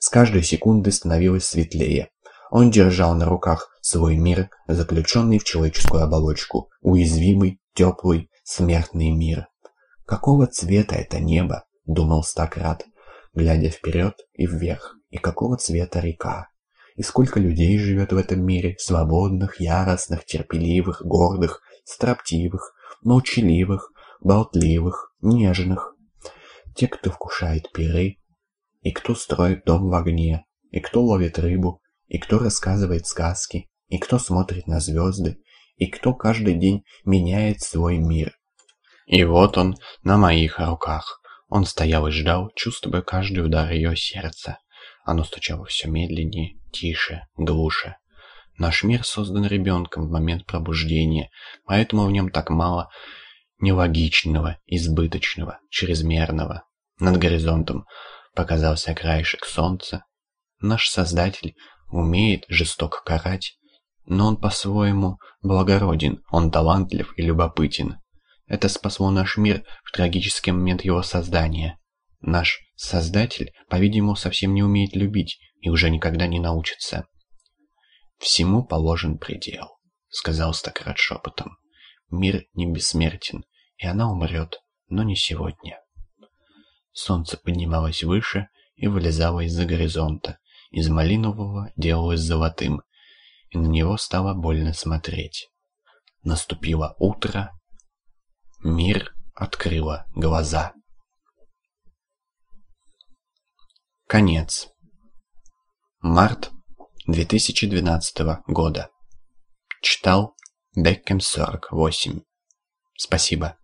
с каждой секундой становилось светлее. Он держал на руках свой мир, заключенный в человеческую оболочку, уязвимый, теплый, смертный мир. «Какого цвета это небо?» — думал Стократ, глядя вперед и вверх. «И какого цвета река?» И сколько людей живет в этом мире, свободных, яростных, терпеливых, гордых, строптивых, молчаливых, болтливых, нежных. Те, кто вкушает пиры, и кто строит дом в огне, и кто ловит рыбу, и кто рассказывает сказки, и кто смотрит на звезды, и кто каждый день меняет свой мир. И вот он на моих руках. Он стоял и ждал, чувствуя каждый удар ее сердца. Оно стучало все медленнее, тише, глуше. Наш мир создан ребенком в момент пробуждения, поэтому в нем так мало нелогичного, избыточного, чрезмерного. Над горизонтом показался краешек солнца. Наш Создатель умеет жестоко карать, но он по-своему благороден, он талантлив и любопытен. Это спасло наш мир в трагический момент его создания. Наш Создатель, по-видимому, совсем не умеет любить и уже никогда не научится. «Всему положен предел», — сказал Стократ шепотом. «Мир не бессмертен, и она умрет, но не сегодня». Солнце поднималось выше и вылезало из-за горизонта. Из малинового делалось золотым, и на него стало больно смотреть. Наступило утро. Мир открыла глаза. Конец. Март 2012 года. Читал Беккем 48. Спасибо.